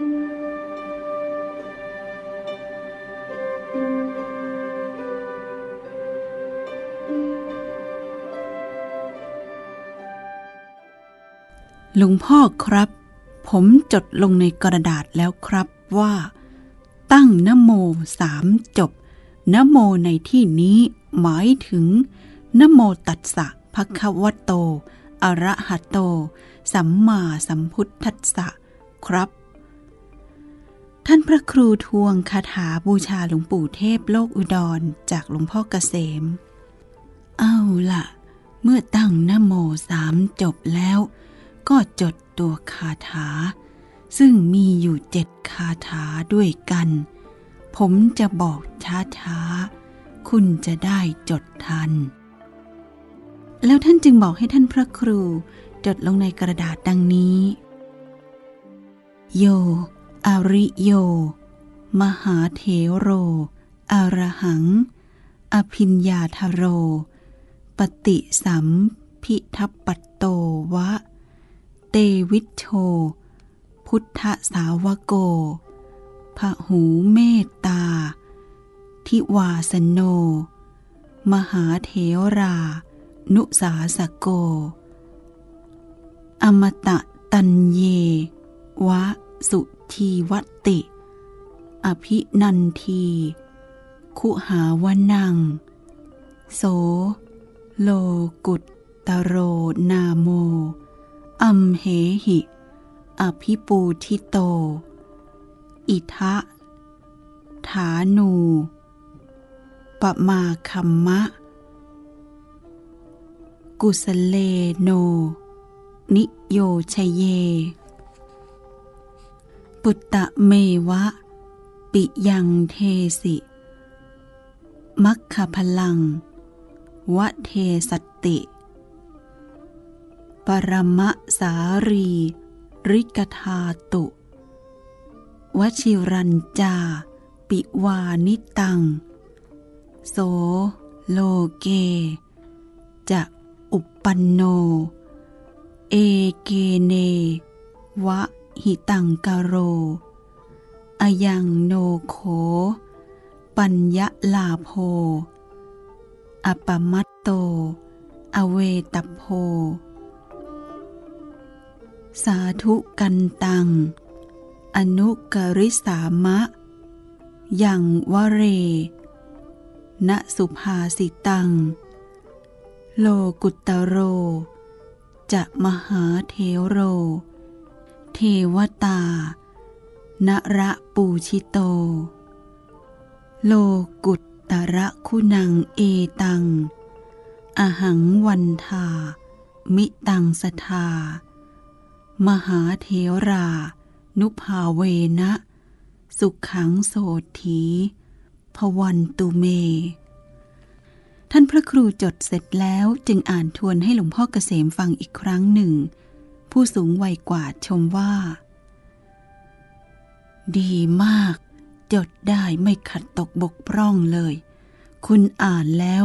ลุงพ่อครับ ผมจดลงในกระดาษแล้วครับว่า ตั้งนโมสามจบนโมในที่นี้หมายถึงนโมตัสสะภะคะวะโต อะระหะโต สัมมาสัมพุทธัสสะ ครับ ท่านพระครูทวงคาถาบูชาหลวงปู่เทพโลกอุดรจากหลวงพ่อเกษม เอาละเมื่อตั้งนโมสามจบแล้ว ก็จดตัวคาถา ซึ่งมีอยู่เจ็ดคาถาด้วยกัน ผมจะบอกช้าๆ คุณจะได้จดทัน แล้วท่านจึงบอกให้ท่านพระครูจดลงในกระดาษดังนี้ โย อริโย มหาเถโรอรหัง อภิญญาทโร ปฏิสัมพิทัปปัตโตวะ เตวิชโช พุทธสาวโกพหูเมตตา ทิวาสโน มหาเถรา นุสาสโก อมตะตันเยวะสุ ทีวัตติ อภินันที คุหาวนัง โส โลกุตตโรนาโม อัมเหหิ อภิปูทิโต อิทะ ฐานูปมาคัมมะ กุสเลโน นิโยชเย ปุตตะเมวะ ปิยังเทสิ มัคคพลัง วะเทสติ ปรมะสารี ริกธาตุ วชิรัญจา ปิวานิตัง โสโลเก จะอุปปันโน เอเกเน วะ หิตังกโรอายังโนโข ปัญญลาโภอปมัตโต อเวตโพ สาธุกันตัง อนุกริสามะ ยังวเร ณสุภาสิตัง โลกุตโร จะมหาเทโร เทวตา นระปูชิโต โลกุตตระคุณังเอตัง อหังวันทา มิตังสทา มหาเทรา นุภาเวนะ สุขังโสถีพวันตุเม ท่านพระครูจดเสร็จแล้วจึงอ่านทวนให้หลวงพ่อเกษมฟังอีกครั้งหนึ่ง ผู้สูงวัยกว่าชมว่า ดีมาก จดได้ไม่ขัดตกบกพร่องเลย คุณอ่านแล้ว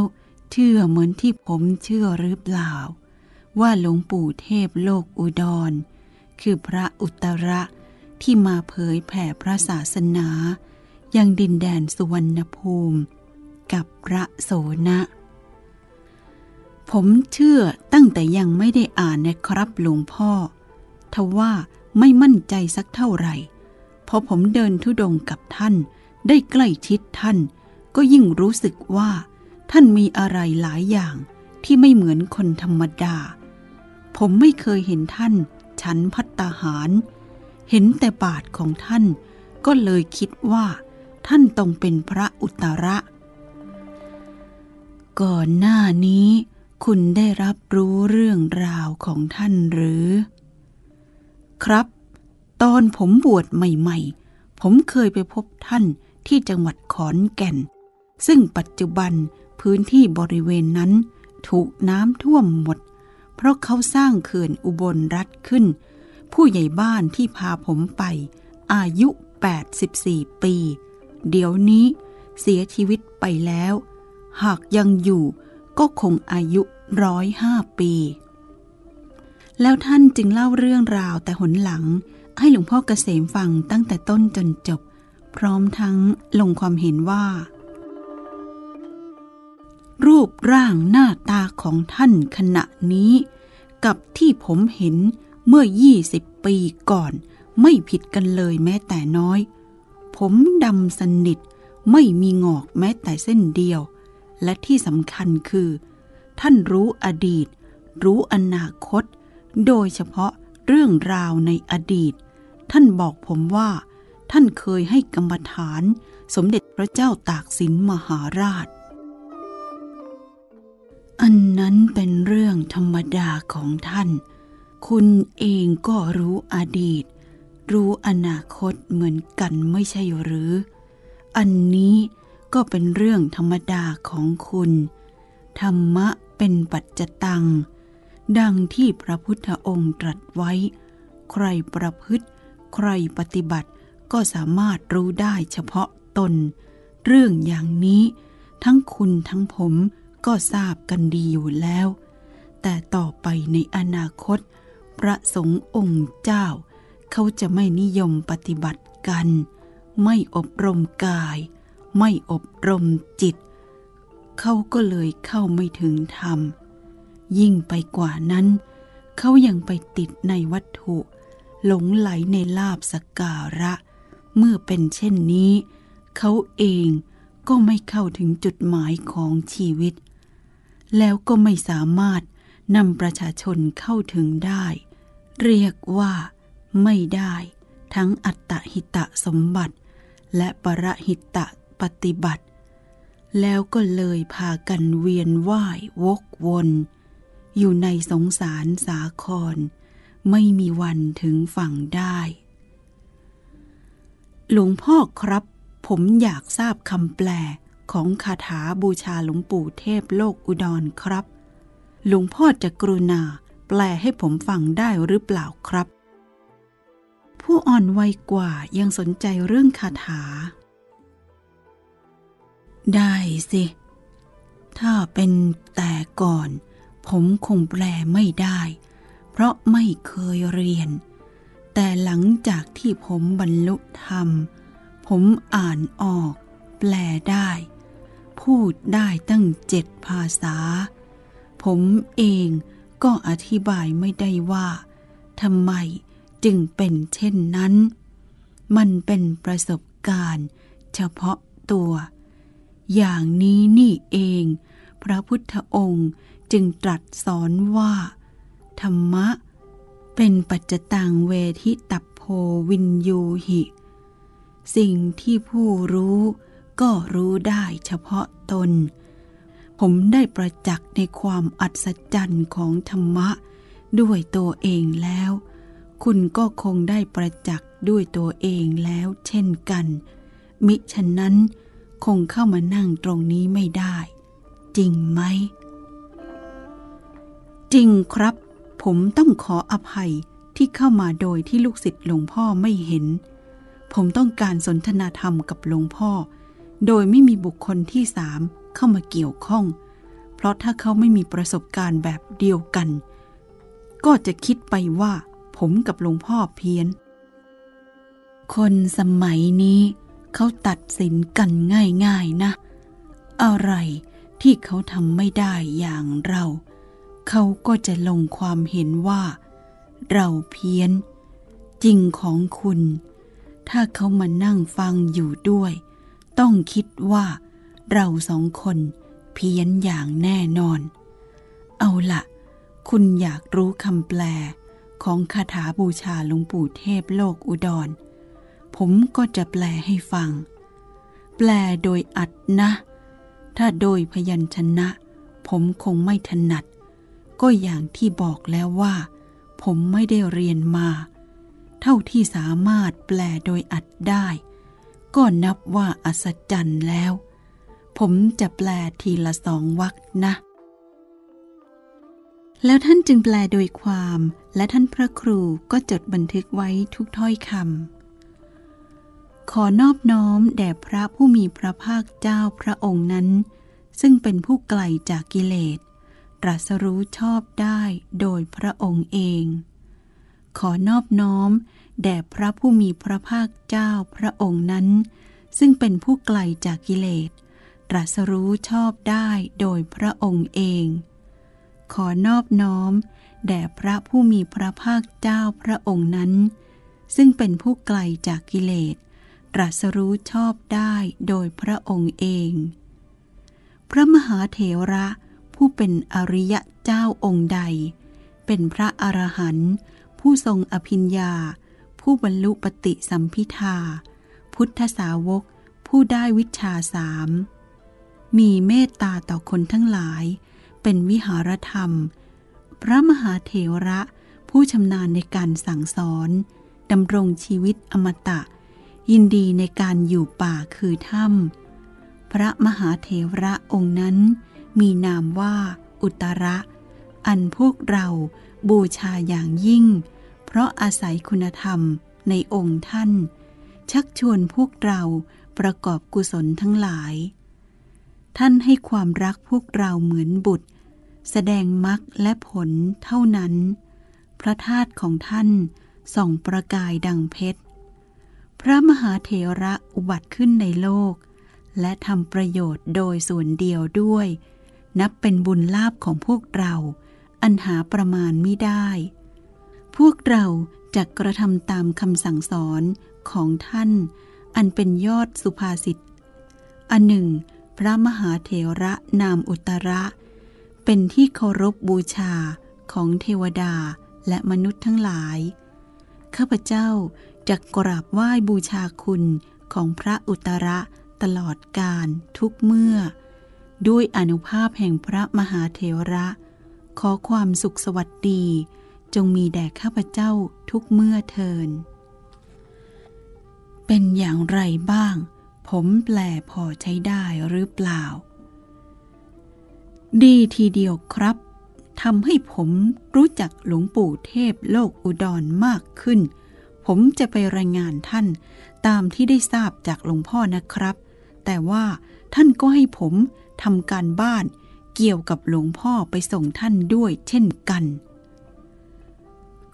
เชื่อเหมือนที่ผมเชื่อหรือเปล่า ว่าหลวงปู่เทพโลกอุดร คือพระอุตระที่มาเผยแผ่พระศาสนา ยังดินแดนสุวรรณภูมิ กับพระโสนะ ผมเชื่อตั้งแต่ยังไม่ได้อ่านนะครับหลวงพ่อ ทว่าไม่มั่นใจสักเท่าไหร่ พอผมเดินทุดงกับท่าน ได้ใกล้ชิดท่าน ก็ยิ่งรู้สึกว่า ท่านมีอะไรหลายอย่างที่ไม่เหมือนคนธรรมดา ผมไม่เคยเห็นท่าน ฉันพัตตาหาร เห็นแต่บาทของท่าน ก็เลยคิดว่า ท่านต้องเป็นพระอุตระ ก่อนหน้านี้ คุณได้รับรู้เรื่องราวของท่านหรือ ครับ ตอนผมบวชใหม่ๆ ผมเคยไปพบท่านที่จังหวัดขอนแก่น ซึ่งปัจจุบันพื้นที่บริเวณนั้น ถูกน้ำท่วมหมด เพราะเขาสร้างเขื่อนอุบลรัฐขึ้น ผู้ใหญ่บ้านที่พาผมไป อายุ 84 ปี เดี๋ยวนี้เสียชีวิตไปแล้ว หากยังอยู่ก็คงอายุ ร้อยห้าปี แล้วท่านจึงเล่าเรื่องราวแต่หนหลัง ให้หลวงพ่อเกษมฟังตั้งแต่ต้นจนจบ พร้อมทั้งลงความเห็นว่า รูปร่างหน้าตาของท่านขณะนี้ กับที่ผมเห็นเมื่อ 20 ปีก่อน ไม่ผิดกันเลยแม้แต่น้อย ผมดำสนิทไม่มีงอกแม้แต่เส้นเดียว และที่สำคัญคือ ท่านรู้อดีต รู้อนาคต โดยเฉพาะเรื่องราวในอดีต ท่านบอกผมว่า ท่านเคยให้กรรมฐาน สมเด็จพระเจ้าตากสินมหาราช อันนั้นเป็นเรื่องธรรมดาของท่าน คุณเองก็รู้อดีต รู้อนาคตเหมือนกันไม่ใช่หรือ อันนี้ก็เป็นเรื่องธรรมดาของคุณ ธรรมะ เป็นปัจจตัง ดังที่พระพุทธองค์ตรัสไว้ ใครประพฤติ ใครปฏิบัติก็สามารถรู้ได้เฉพาะตน เรื่องอย่างนี้ ทั้งคุณทั้งผมก็ทราบกันดีอยู่แล้ว แต่ต่อไปในอนาคต พระสงฆ์องค์เจ้า เขาจะไม่นิยมปฏิบัติกัน ไม่อบรมกาย ไม่อบรมจิต เขาก็เลยเข้าไม่ถึงธรรม ยิ่งไปกว่านั้น เขายังไปติดในวัตถุ หลงไหลในลาบสกการะ เมื่อเป็นเช่นนี้ เขาเองก็ไม่เข้าถึงจุดหมายของชีวิต แล้วก็ไม่สามารถนำประชาชนเข้าถึงได้ เรียกว่าไม่ได้ ทั้งอัตตหิตะสมบัติ และปรหิตะปฏิบัติ แล้วก็เลยพากันเวียนว่าย วกวน อยู่ในสงสารสาคร ไม่มีวันถึงฝั่งได้ หลวงพ่อครับ ผมอยากทราบคำแปลของคาถาบูชาหลวงปู่เทพโลกอุดรครับ หลวงพ่อจะกรุณาแปลให้ผมฟังได้หรือเปล่าครับ ผู้อ่อนวัยกว่ายังสนใจเรื่องคาถา ได้สิ ถ้าเป็นแต่ก่อน ผมคงแปลไม่ได้ เพราะไม่เคยเรียน แต่หลังจากที่ผมบรรลุธรรม ผมอ่านออก แปลได้ พูดได้ตั้งเจ็ดภาษา ผมเองก็อธิบายไม่ได้ว่าทำไมจึงเป็นเช่นนั้น มันเป็นประสบการณ์ เฉพาะตัว อย่างนี้นี่เอง พระพุทธองค์จึงตรัสสอนว่า ธรรมะ เป็นปัจจตังเวทิตัพโพวินยูหิ สิ่งที่ผู้รู้ก็รู้ได้เฉพาะตน ผมได้ประจักษ์ในความอัศจรรย์ของธรรมะ ด้วยตัวเองแล้ว คุณก็คงได้ประจักษ์ด้วยตัวเองแล้วเช่นกัน มิฉะนั้น คงเข้ามานั่งตรงนี้ไม่ได้ จริงไหม จริงครับ ผมต้องขออภัยที่เข้ามาโดยที่ลูกศิษย์หลวงพ่อไม่เห็น ผมต้องการสนทนาธรรมกับหลวงพ่อ โดยไม่มีบุคคลที่สามเข้ามาเกี่ยวข้อง เพราะถ้าเขาไม่มีประสบการณ์แบบเดียวกัน ก็จะคิดไปว่า ผมกับหลวงพ่อเพี้ยน คนสมัยนี้ เขาตัดสินกันง่ายๆนะ อะไรที่เขาทำไม่ได้อย่างเรา เขาก็จะลงความเห็นว่า เราเพี้ยน จริงของคุณ ถ้าเขามานั่งฟังอยู่ด้วย ต้องคิดว่าเราสองคนเพี้ยนอย่างแน่นอน เอาละคุณอยากรู้คำแปลของคาถาบูชาหลวงปู่เทพโลกอุดร ผมก็จะแปลให้ฟัง แปลโดยอัดนะ ถ้าโดยพยัญชนะ ผมคงไม่ถนัด ก็อย่างที่บอกแล้วว่า ผมไม่ได้เรียนมา เท่าที่สามารถแปลโดยอัดได้ ก็นับว่าอัศจรรย์แล้ว ผมจะแปลทีละสองวรรคนะแล้วท่านจึงแปลโดยความ และท่านพระครูก็จดบันทึกไว้ทุกถ้อยคำ ขอนอบน้อมแด่พระผู้มีพระภาคเจ้าพระองค์นั้น ซึ่งเป็นผู้ไกลจากกิเลส ตรัสรู้ชอบได้โดยพระองค์เอง ขอนอบน้อมแด่พระผู้มีพระภาคเจ้าพระองค์นั้น ซึ่งเป็นผู้ไกลจากกิเลส ตรัสรู้ชอบได้โดยพระองค์เอง ขอนอบน้อมแด่พระผู้มีพระภาคเจ้าพระองค์นั้น ซึ่งเป็นผู้ไกลจากกิเลส ตรัสรู้ชอบได้โดยพระองค์เอง พระมหาเถระผู้เป็นอริยะเจ้าองค์ใด เป็นพระอรหันต์ผู้ทรงอภิญญา ผู้บรรลุปฏิสัมพิทา พุทธสาวกผู้ได้วิชาสาม มีเมตตาต่อคนทั้งหลาย เป็นวิหารธรรม พระมหาเถระผู้ชำนาญในการสั่งสอนดำรงชีวิตอมตะ ยินดีในการอยู่ป่าคือถ้ำพระมหาเถระองค์นั้น มีนามว่าอุตระ อันพวกเราบูชาอย่างยิ่ง เพราะอาศัยคุณธรรมในองค์ท่าน ชักชวนพวกเราประกอบกุศลทั้งหลาย ท่านให้ความรักพวกเราเหมือนบุตร แสดงมรรคและผลเท่านั้น พระธาตุของท่านส่องประกายดังเพชร ระมหาเถระอุบัติขึ้นในโลก และทำประโยชน์โดยส่วนเดียวด้วย นับเป็นบุญลาภของพวกเรา อันหาประมาณไม่ได้ พวกเราจะกระทำตามคำสั่งสอนของท่าน อันเป็นยอดสุภาษิตอันหนึ่ง พระมหาเถระนามอุตระ เป็นที่เคารพบบูชาของเทวดาและมนุษย์ทั้งหลาย ข้าพเจ้า จะกราบไหว้บูชาคุณของพระอุตระตลอดกาลทุกเมื่อ ด้วยอนุภาพแห่งพระมหาเถระ ขอความสุขสวัสดี จงมีแด่ข้าพเจ้าทุกเมื่อเทิน เป็นอย่างไรบ้าง ผมแปลพอใช้ได้หรือเปล่า ดีทีเดียวครับทำให้ผมรู้จักหลวงปู่เทพโลกอุดรมากขึ้น ผมจะไปรายงานท่านตามที่ได้ทราบจากหลวงพ่อนะครับ แต่ว่าท่านก็ให้ผมทำการบ้านเกี่ยวกับหลวงพ่อไปส่งท่านด้วยเช่นกัน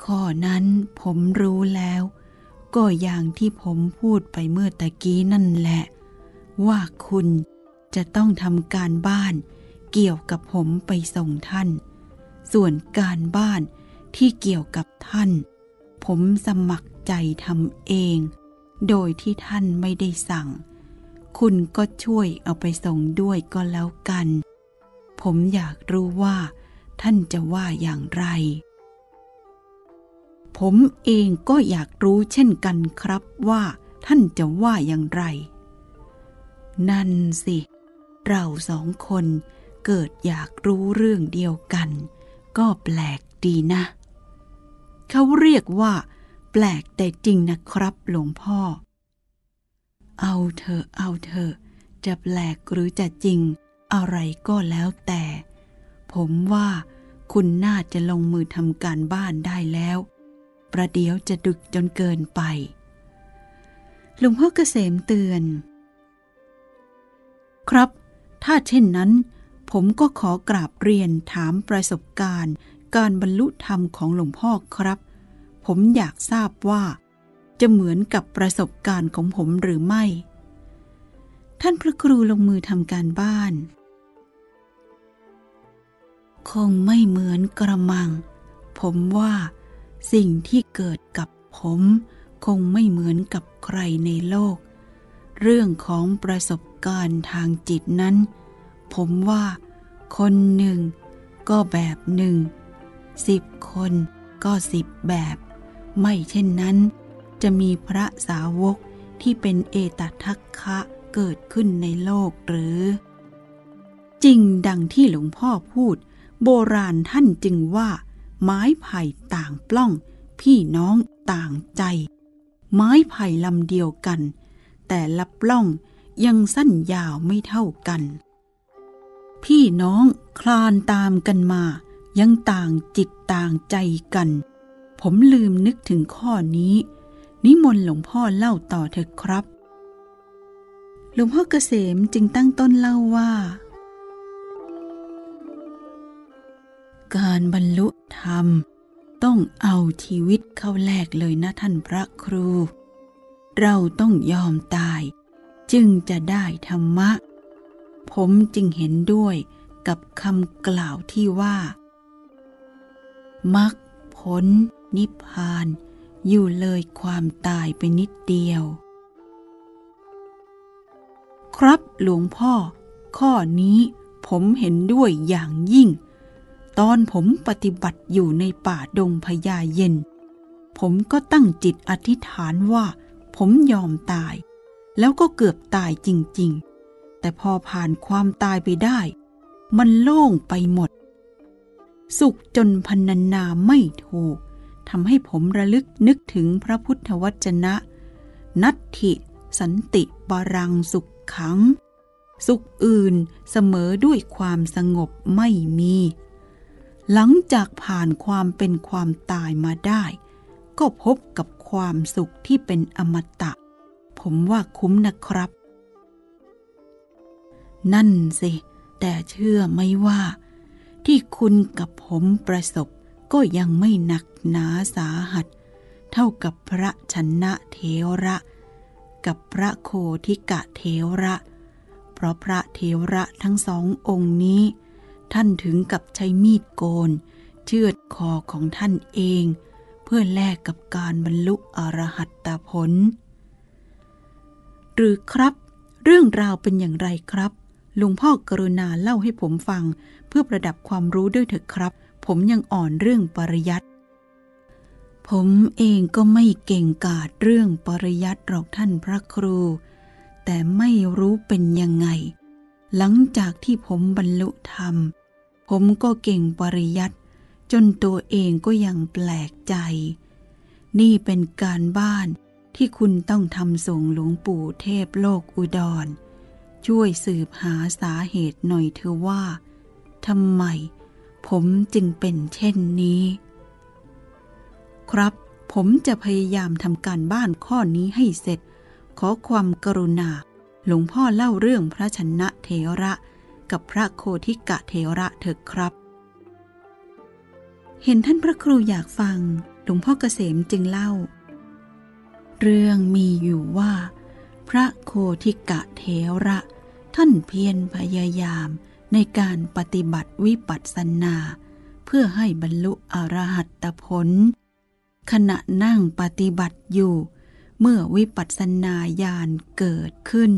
ข้อนั้นผมรู้แล้ว ก็อย่างที่ผมพูดไปเมื่อตะกี้นั่นแหละ ว่าคุณจะต้องทำการบ้านเกี่ยวกับผมไปส่งท่าน ส่วนการบ้านที่เกี่ยวกับท่าน ผมสมัครใจทำเอง โดยที่ท่านไม่ได้สั่ง คุณก็ช่วยเอาไปส่งด้วยก็แล้วกัน ผมอยากรู้ว่า ท่านจะว่าอย่างไร ผมเองก็อยากรู้เช่นกันครับว่า ท่านจะว่าอย่างไร นั่นสิ เราสองคนเกิดอยากรู้เรื่องเดียวกัน ก็แปลกดีนะ เขาเรียกว่า แปลกแต่จริงนะครับหลวงพ่อ เอาเธอเอาเธอจะแปลกหรือจะจริง อะไรก็แล้วแต่ ผมว่าคุณน่าจะลงมือทำการบ้านได้แล้ว ประเดี๋ยวจะดึกจนเกินไป หลวงพ่อเกษมเตือน ครับ ถ้าเช่นนั้น ผมก็ขอกราบเรียนถามประสบการณ์ การบรรลุธรรมของหลวงพ่อครับ ผมอยากทราบว่า จะเหมือนกับประสบการณ์ของผมหรือไม่ ท่านพระครูลงมือทำการบ้าน คงไม่เหมือนกระมัง ผมว่าสิ่งที่เกิดกับผม คงไม่เหมือนกับใครในโลก เรื่องของประสบการณ์ทางจิตนั้น ผมว่าคนหนึ่งก็แบบหนึ่ง สิบคนก็สิบแบบ ไม่เช่นนั้น จะมีพระสาวกที่เป็นเอตทัคคะเกิดขึ้นในโลกหรือ จริงดังที่หลวงพ่อพูด โบราณท่านจึงว่า ไม้ไผ่ต่างปล้อง พี่น้องต่างใจ ไม้ไผ่ลำเดียวกัน แต่ละปล้องยังสั้นยาวไม่เท่ากัน พี่น้องคลานตามกันมา ยังต่างจิตต่างใจกัน ผมลืมนึกถึงข้อนี้ นิมนต์หลวงพ่อเล่าต่อเถอะครับ หลวงพ่อเกษมจึงตั้งต้นเล่าว่า การบรรลุธรรม ต้องเอาชีวิตเข้าแลกเลยนะท่านพระครู เราต้องยอมตาย จึงจะได้ธรรมะ ผมจึงเห็นด้วยกับคำกล่าวที่ว่า มักผลนิพพาน อยู่เลยความตายไปนิดเดียว ครับหลวงพ่อ ข้อนี้ผมเห็นด้วยอย่างยิ่ง ตอนผมปฏิบัติอยู่ในป่าดงพญาเย็น ผมก็ตั้งจิตอธิษฐานว่า ผมยอมตาย แล้วก็เกือบตายจริง ๆ แต่พอผ่านความตายไปได้ มันโล่งไปหมด สุขจนพันนาไม่ถูกทำให้ผมระลึกนึกถึงพระพุทธวจนะ นัตถิสันติบารังสุขขัง สุขอื่นเสมอด้วยความสงบไม่มี หลังจากผ่านความเป็นความตายมาได้ ก็พบกับความสุขที่เป็นอมตะ ผมว่าคุ้มนะครับ นั่นสิ แต่เชื่อไหมว่า ที่คุณกับผมประสบก็ยังไม่หนักหนาสาหัส เท่ากับพระชนะเทระ กับพระโคทิกะเทระ เพราะพระเทระทั้งสององค์นี้ ท่านถึงกับใช้มีดโกน เชือดคอของท่านเอง เพื่อแลกกับการบรรลุอรหัตตผล หรือครับ เรื่องราวเป็นอย่างไรครับลุงพ่อกรุณาเล่าให้ผมฟัง เพื่อประดับความรู้ด้วยเถอะครับ ผมยังอ่อนเรื่องปริยัติผมเองก็ไม่เก่งกาจเรื่องปริยัติหรอกท่านพระครู แต่ไม่รู้เป็นยังไง หลังจากที่ผมบรรลุธรรม ผมก็เก่งปริยัติจนตัวเองก็ยังแปลกใจ นี่เป็นการบ้านที่คุณต้องทำส่งหลวงปู่เทพโลกอุดร ช่วยสืบหาสาเหตุหน่อยเถอว่า ทำไม ผมจึงเป็นเช่นนี้ ครับผมจะพยายามทำการบ้านข้อนี้ให้เสร็จ ขอความกรุณา หลวงพ่อเล่าเรื่องพระชนะเทระ กับพระโคทิกะเทระเถอะครับ เห็นท่านพระครูอยากฟัง หลวงพ่อเกษมจึงเล่า เรื่องมีอยู่ว่า พระโคทิกะเทระ ท่านเพียรพยายาม ในการปฏิบัติวิปัสสนา เพื่อให้บรรลุอรหัตผล ขณะนั่งปฏิบัติอยู่ เมื่อวิปัสสนาญาณเกิดขึ้น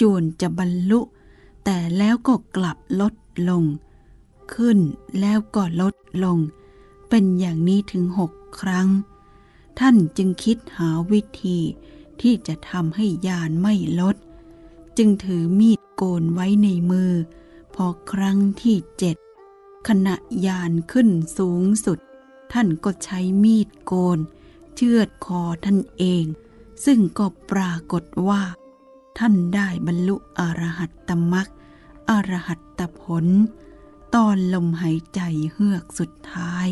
จวนจะบรรลุ แต่แล้วก็กลับลดลง ขึ้นแล้วก็ลดลง เป็นอย่างนี้ถึงหกครั้ง ท่านจึงคิดหาวิธีที่จะทำให้ญาณไม่ลด จึงถือมีดโกนไว้ในมือ พอครั้งที่เจ็ดขณะยานขึ้นสูงสุด ท่านก็ใช้มีดโกน เชือดคอท่านเอง ซึ่งก็ปรากฏว่า ท่านได้บรรลุอรหัตตมรักอรหัตตผล ตอนลมหายใจเฮือกสุดท้าย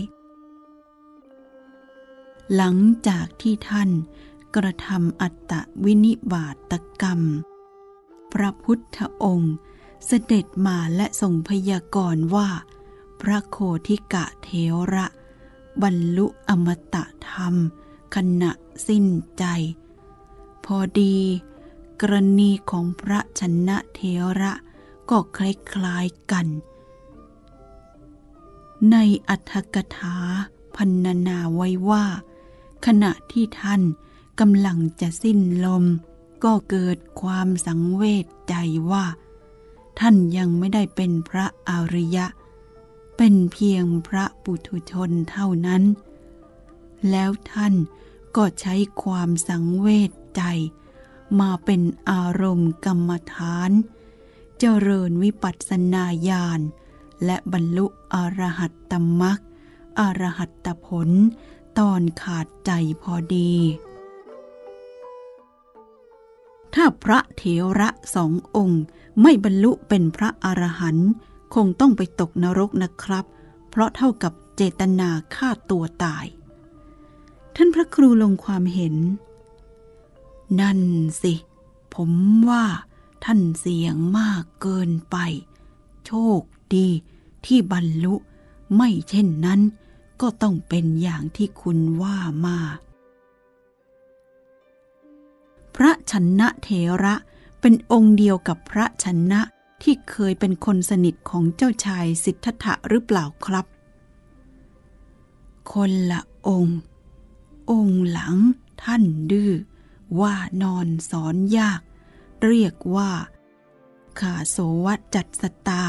หลังจากที่ท่านกระทำอัตตวินิบาตกรรม พระพุทธองค์ เสด็จมาและทรงพยากรณ์ว่า พระโคทิกะเทระ บรรลุอมตะธรรม ขณะสิ้นใจ พอดี กรณีของพระชนะเทระก็คล้ายๆกัน ในอัธกถาพันนานาไว้ว่า ขณะที่ท่านกำลังจะสิ้นลม ก็เกิดความสังเวชใจว่า ท่านยังไม่ได้เป็นพระอริยะ เป็นเพียงพระปุถุชนเท่านั้น แล้วท่านก็ใช้ความสังเวชใจ มาเป็นอารมณ์กรรมฐาน เจริญวิปัสสนาญาณและบรรลุอรหัตตมรักอรหัตตผลตอนขาดใจพอดี ถ้าพระเถระสององค์ ไม่บรรลุเป็นพระอรหันต์คงต้องไปตกนรกนะครับ เพราะเท่ากับเจตนาฆ่าตัวตาย ท่านพระครูลงความเห็น นั่นสิ ผมว่าท่านเสี่ยงมากเกินไป โชคดีที่บรรลุ ไม่เช่นนั้นก็ต้องเป็นอย่างที่คุณว่ามา พระชนะเถระ เป็นองค์เดียวกับพระชนะที่เคยเป็นคนสนิทของเจ้าชายสิทธัตถะหรือเปล่าครับ คนละองค์ องค์หลังท่านดื้อว่านอนสอนยาก เรียกว่าขาโสวัจัดสตา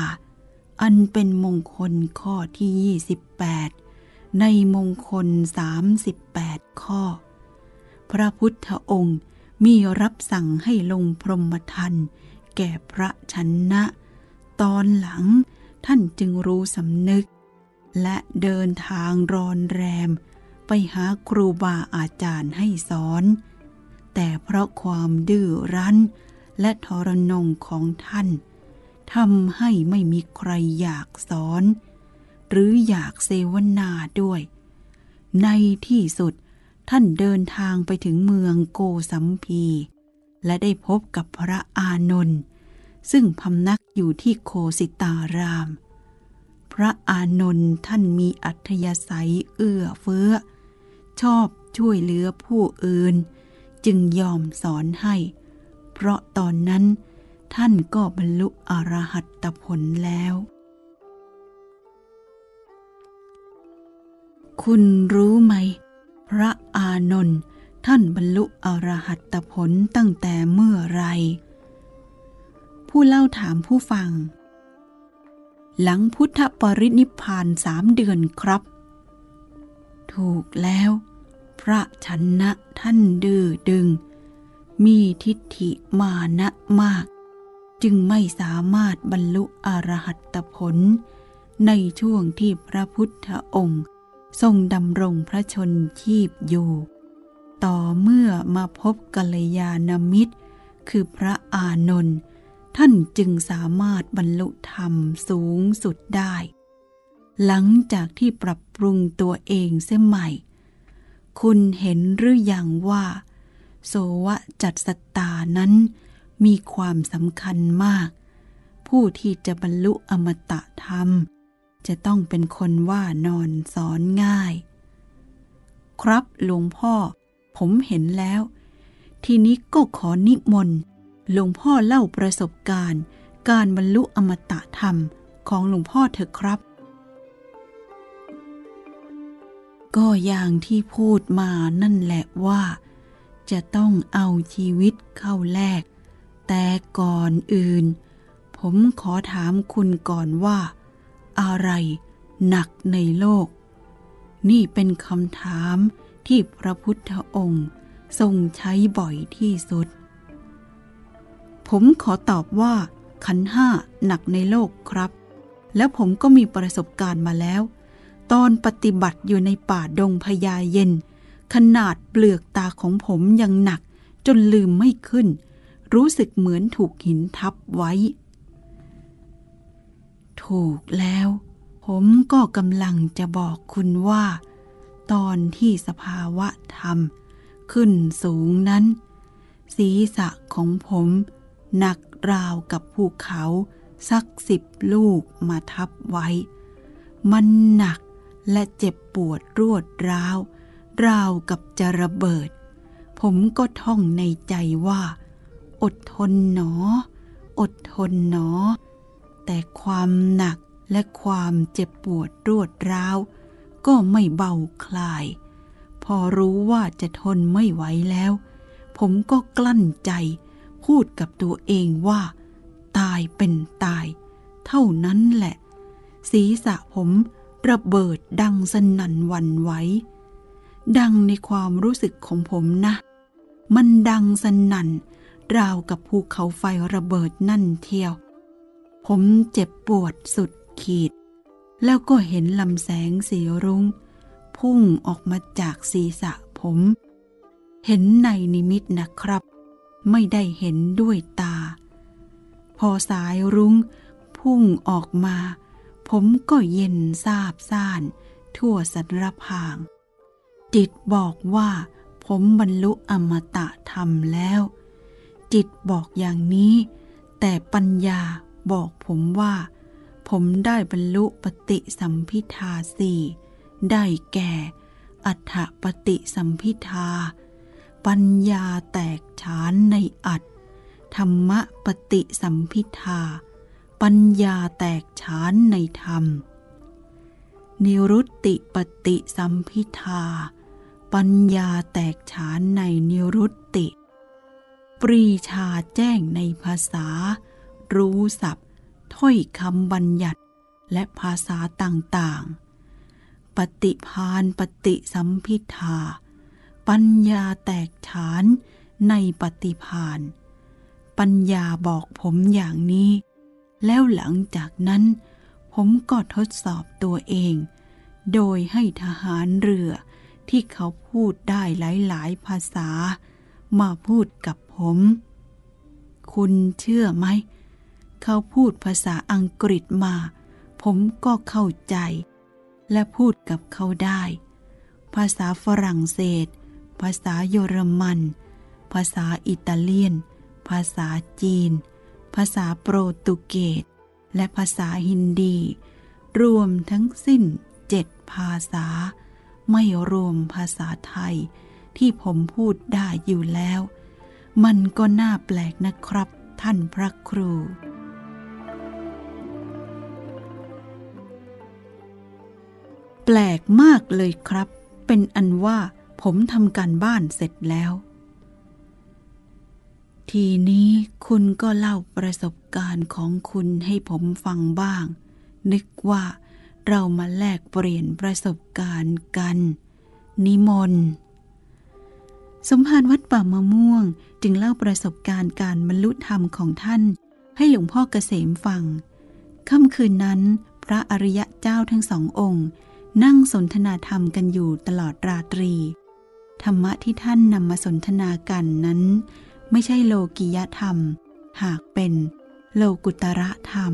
อันเป็นมงคลข้อที่ 28 ในมงคล 38 ข้อ พระพุทธองค์ มีรับสั่งให้ลงพรหมทันแก่พระชนะ ตอนหลังท่านจึงรู้สำนึก และเดินทางรอนแรม ไปหาครูบาอาจารย์ให้สอน แต่เพราะความดื้อรั้น และทรนงของท่านทำให้ไม่มีใครอยากสอน หรืออยากเสวนาด้วย ในที่สุด ท่านเดินทางไปถึงเมืองโกสัมพี และได้พบกับพระอานนท์ซึ่งพำนักอยู่ที่โคสิตาราม พระอานนท์ท่านมีอัธยาศัยเอื้อเฟื้อ ชอบช่วยเหลือผู้อื่น จึงยอมสอนให้ เพราะตอนนั้นท่านก็บรรลุอรหัตผลแล้ว คุณรู้ไหม พระอานนท์ท่านบรรลุอรหัตผลตั้งแต่เมื่อไร ผู้เล่าถามผู้ฟัง หลังพุทธปรินิพพานสามเดือนครับ ถูกแล้ว พระชนะท่านดื้อดึง มีทิฏฐิมานะมาก จึงไม่สามารถบรรลุอรหัตผล ในช่วงที่พระพุทธองค์ ทรงดำรงพระชนชีพอยู่ ต่อเมื่อมาพบกัลยาณมิตร คือพระอานนท์ท่านจึงสามารถบรรลุธรรมสูงสุดได้ หลังจากที่ปรับปรุงตัวเองเสียใหม่ คุณเห็นหรืออยังว่า โสวะจัดสตานั้นมีความสำคัญมาก ผู้ที่จะบรรลุอมตะธรรม จะต้องเป็นคนว่านอนสอนง่าย ครับหลวงพ่อ ผมเห็นแล้ว ทีนี้ก็ขอนิมนต์หลวงพ่อเล่าประสบการณ์ การบรรลุอมตะธรรมของหลวงพ่อเถอะครับ ก็อย่างที่พูดมานั่นแหละว่า จะต้องเอาชีวิตเข้าแลกแต่ก่อนอื่น ผมขอถามคุณก่อนว่า อะไรหนักในโลก นี่เป็นคำถามที่พระพุทธองค์ทรงใช้บ่อยที่สุด ผมขอตอบว่าขันห้าหนักในโลกครับ แล้วผมก็มีประสบการณ์มาแล้ว ตอนปฏิบัติอยู่ในป่าดงพญาเย็น ขนาดเปลือกตาของผมยังหนักจนลืมไม่ขึ้น รู้สึกเหมือนถูกหินทับไว้ ถูกแล้ว ผมก็กำลังจะบอกคุณว่า ตอนที่สภาวะธรรม ขึ้นสูงนั้น ศีรษะของผมหนักราวกับภูเขาสักสิบลูกมาทับไว้ มันหนักและเจ็บปวดรวดร้าว ราวกับจะระเบิด ผมก็ท่องในใจว่า อดทนหนอ อดทนหนอ แต่ความหนักและความเจ็บปวดรวดร้าว ก็ไม่เบาคลาย พอรู้ว่าจะทนไม่ไหวแล้ว ผมก็กลั้นใจ พูดกับตัวเองว่า ตายเป็นตาย เท่านั้นแหละ ศีรษะผมระเบิดดังสนั่นวันไหว ดังในความรู้สึกของผมนะ มันดังสนั่น ราวกับภูเขาไฟระเบิดนั่นเที่ยว ผมเจ็บปวดสุดขีด แล้วก็เห็นลำแสงสีรุง้ง พุ่งออกมาจากศีรษะผม เห็นในนิมิตนะครับ ไม่ได้เห็นด้วยตา พอสายรุง้ง พุ่งออกมา ผมก็เย็นซาบซ่าน ทั่วสันรพาง จิตบอกว่าผมบรรลุอมตะธรรมแล้ว จิตบอกอย่างนี้ แต่ปัญญา บอกผมว่า ผมได้บรรลุปฏิสัมพิทาสี่ได้แก่ อัฏฐปฏิสัมพิทา ปัญญาแตกฉานในอัตธรรมปฏิสัมพิทา ปัญญาแตกฉานในธรรม นิรุตติปฏิสัมพิทา ปัญญาแตกฉานในนิรุตติ ปรีชาแจ้งในภาษา รู้ศัพท์ ถ้อยคำบัญญัติ และภาษาต่างๆ ปฏิพานปฏิสัมพิทาปัญญาแตกฉานในปฏิพาน ปัญญาบอกผมอย่างนี้ แล้วหลังจากนั้น ผมก็ทดสอบตัวเอง โดยให้ทหารเรือที่เขาพูดได้หลาย ๆ ภาษา มาพูดกับผม คุณเชื่อไหม เขาพูดภาษาอังกฤษมา ผมก็เข้าใจ และพูดกับเขาได้ ภาษาฝรั่งเศส ภาษาเยอรมัน ภาษาอิตาเลียน ภาษาจีน ภาษาโปรตุเกส และภาษาฮินดี รวมทั้งสิ้นเจ็ดภาษา ไม่รวมภาษาไทย ที่ผมพูดได้อยู่แล้ว มันก็น่าแปลกนะครับท่านพระครู ลกมากเลยครับ เป็นอันว่าผมทำการบ้านเสร็จแล้ว ทีนี้คุณก็เล่าประสบการณ์ของคุณให้ผมฟังบ้าง นึกว่าเรามาแลกเปลี่ยนประสบการณ์กัน นิมนต์สมภารวัดป่ามะม่วงจึงเล่าประสบการณ์การบรรลุธรรมของท่าน ให้หลวงพ่อเกษมฟัง ค่ำคืนนั้น พระอริยะเจ้าทั้งสององค์ นั่งสนทนาธรรมกันอยู่ตลอดราตรี ธรรมะที่ท่านนำมาสนทนากันนั้น ไม่ใช่โลกิยธรรม หากเป็นโลกุตระธรรม